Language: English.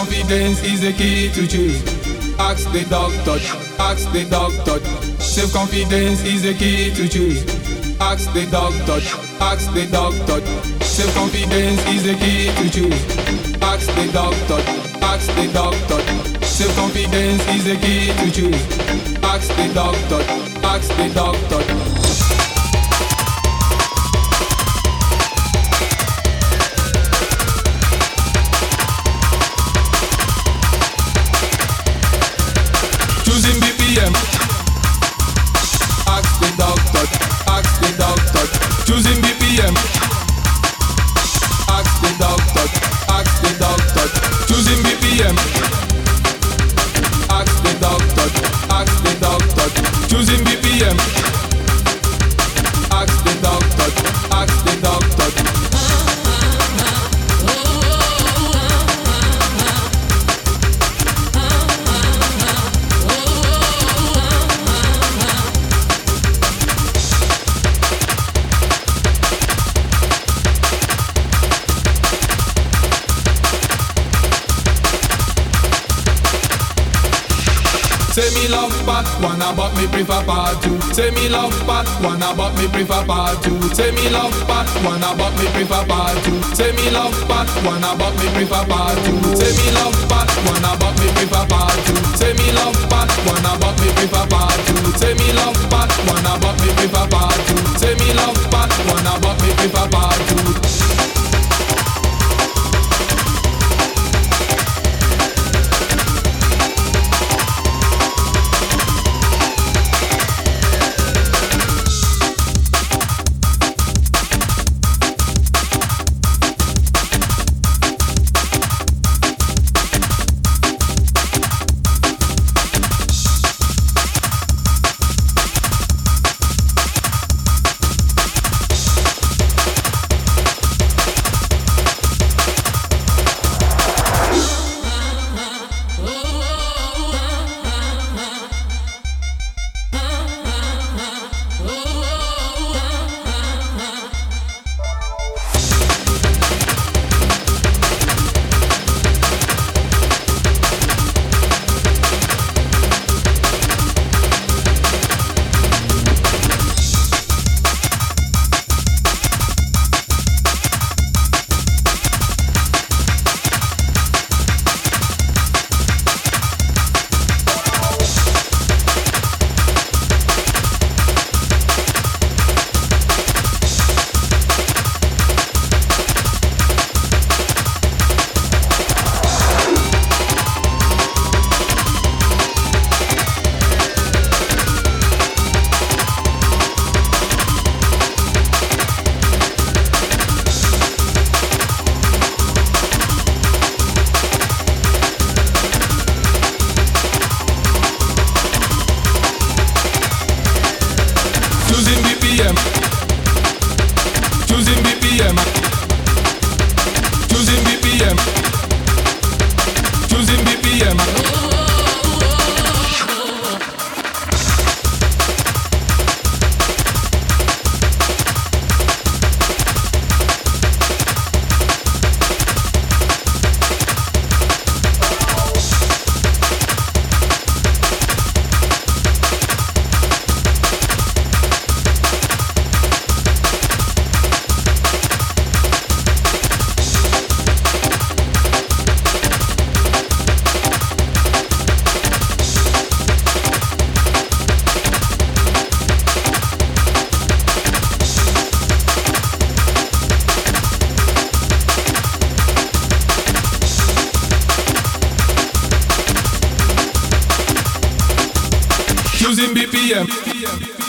Self-confidence is the key to choose. Ask the doctor, ask the doctor. Self-confidence is the key to choose. Ask the doctor, ask the doctor. Self-confidence is the key to choose. Ask the doctor, ask the doctor. Self-confidence is the key to. Ask the doctor, ask the doctor. Say me love part one, but me prefer part two. Say me love part one, but me prefer part two. Say me love part one, but me prefer part two. Say me love part one, but me prefer part two. Say me love part one, but me prefer part two. Say me love part one, but me prefer part two. Say me love Choosing BPM.